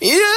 Yeah.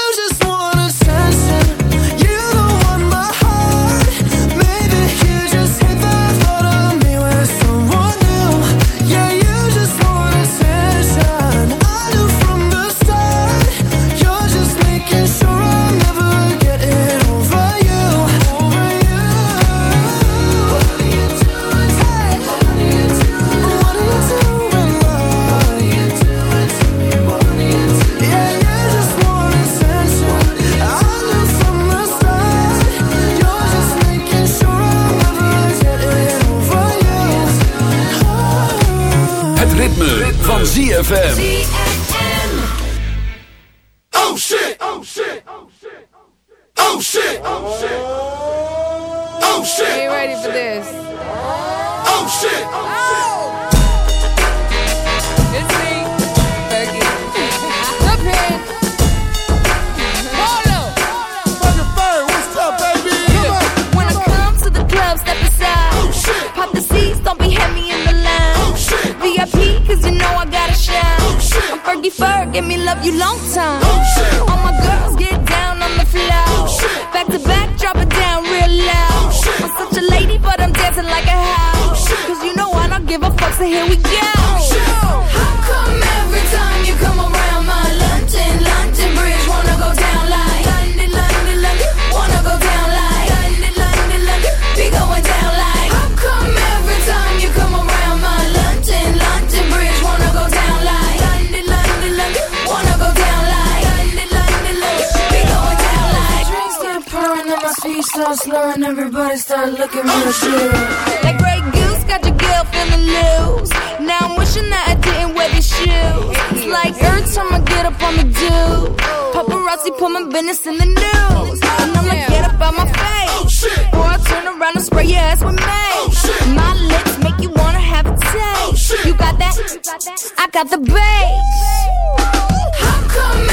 That gray goose got your girl feeling loose. Now I'm wishing that I didn't wear these shoes. It's like every time I get up, on the do. Paparazzi put my business in the news. And I'ma like, get up out my face. Oh, or I turn around and spray your ass with me. Oh, my lips make you wanna have a taste. Oh, you got that? I got the bass. How come?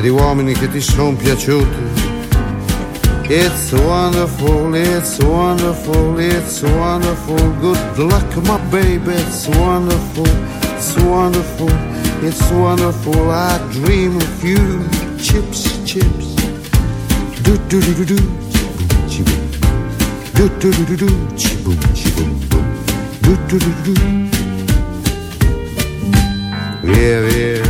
E di uomini che ti sono piaciuti. It's wonderful, it's wonderful, it's wonderful. Good luck, my baby, it's wonderful, it's wonderful, it's wonderful. I dream of you, chips, chips. Do do do do do. Chippy, chippy. Do do do do do, chi boom, chi boom. Do do do do. Via, via,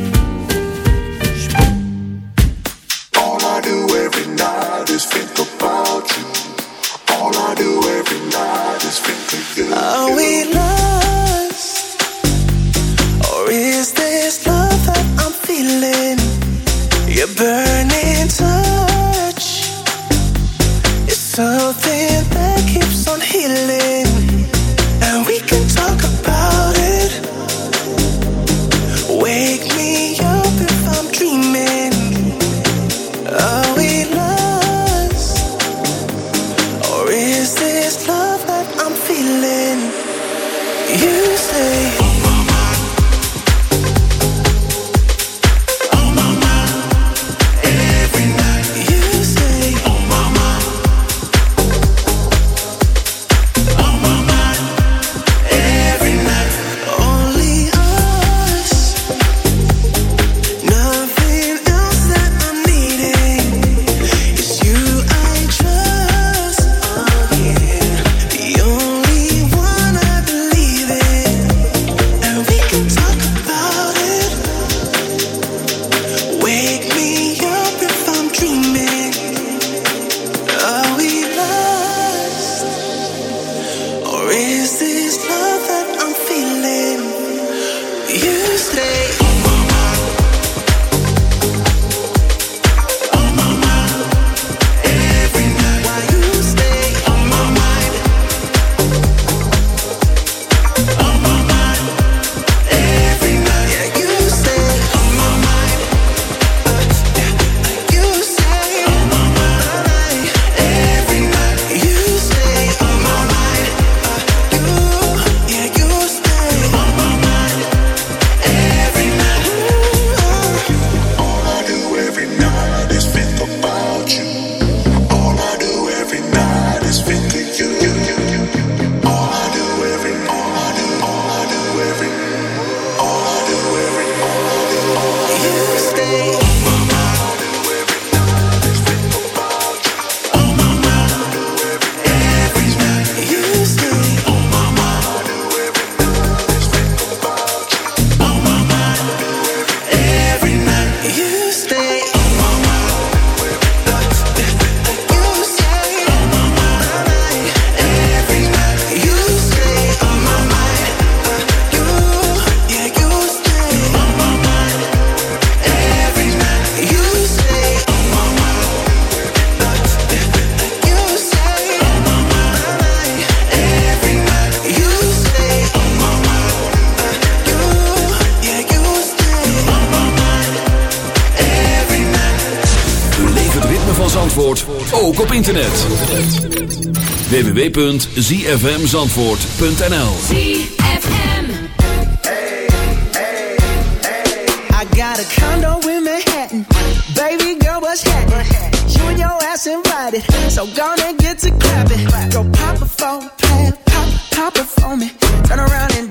Ook op internet. www.zfmzandvoort.nl ZFM. I got a condo in Manhattan. Baby girl, what's happening? You and your ass invited. So gonna get to clapping. Go pop a plan. Pop, pop it for me. Turn around and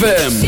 ZFM.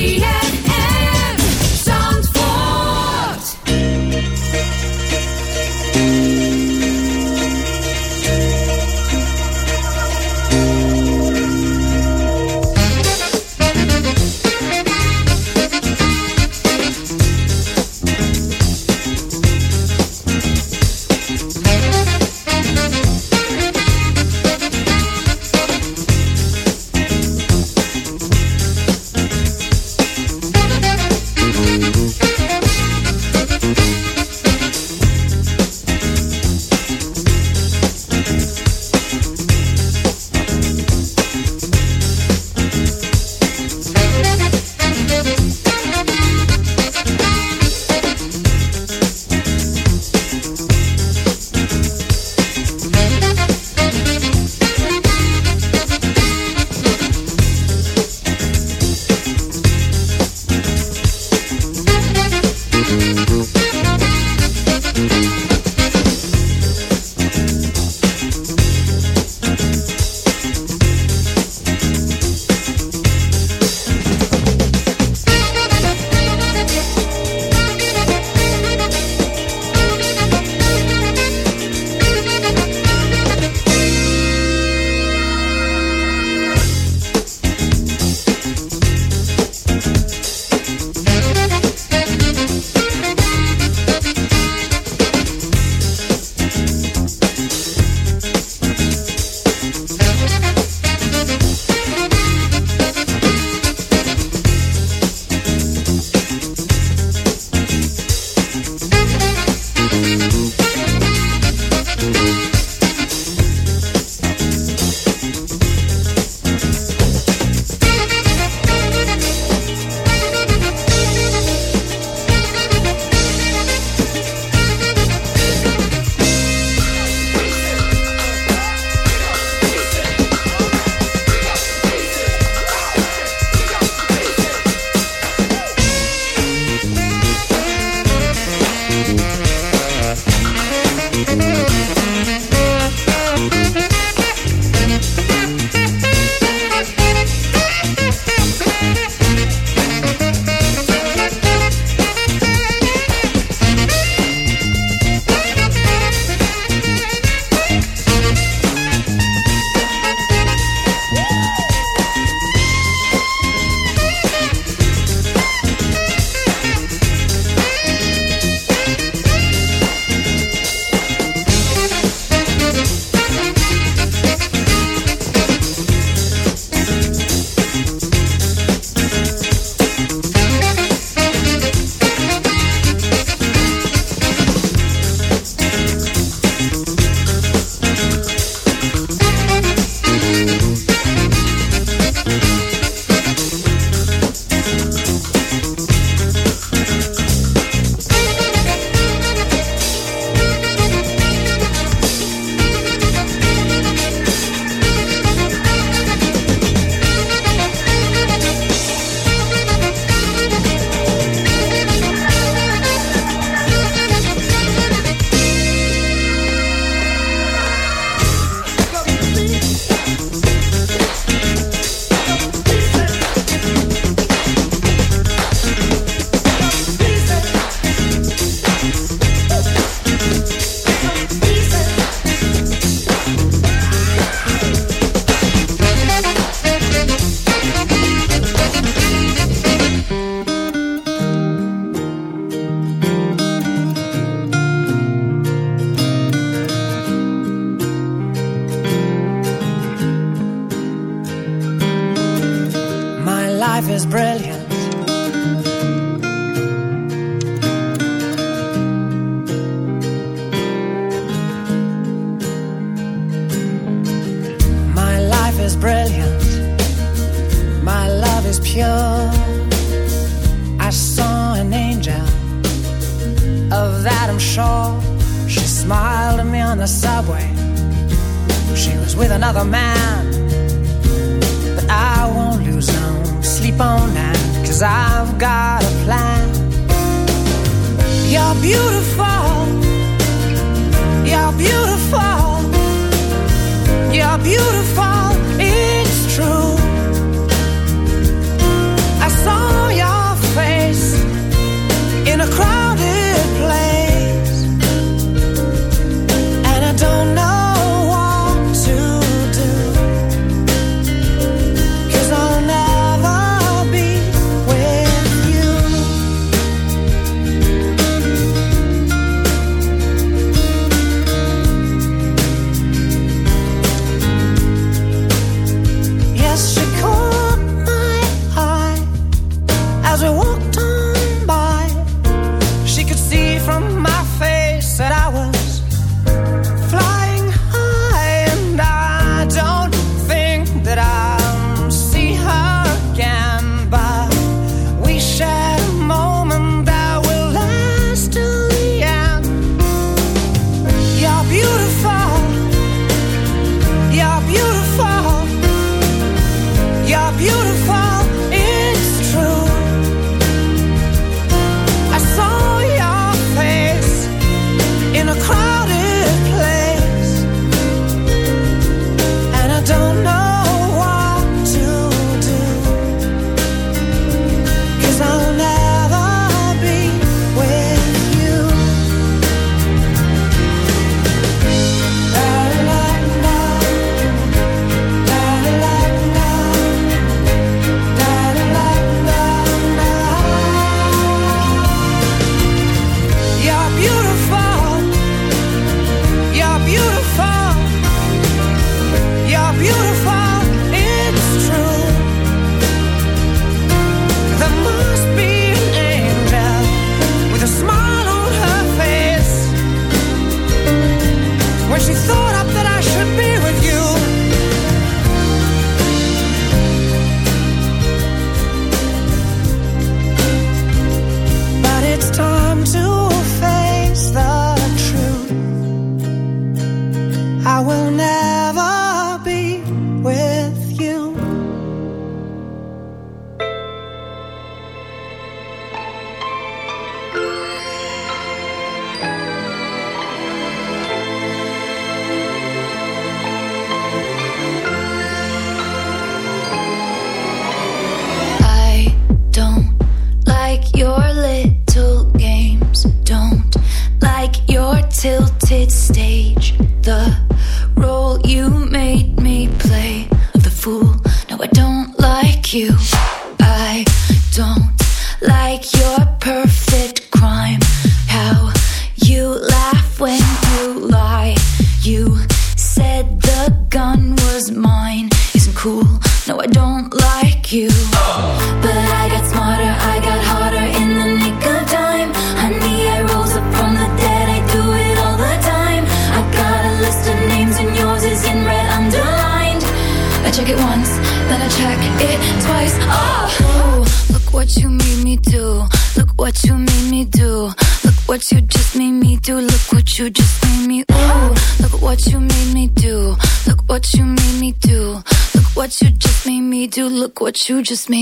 you just made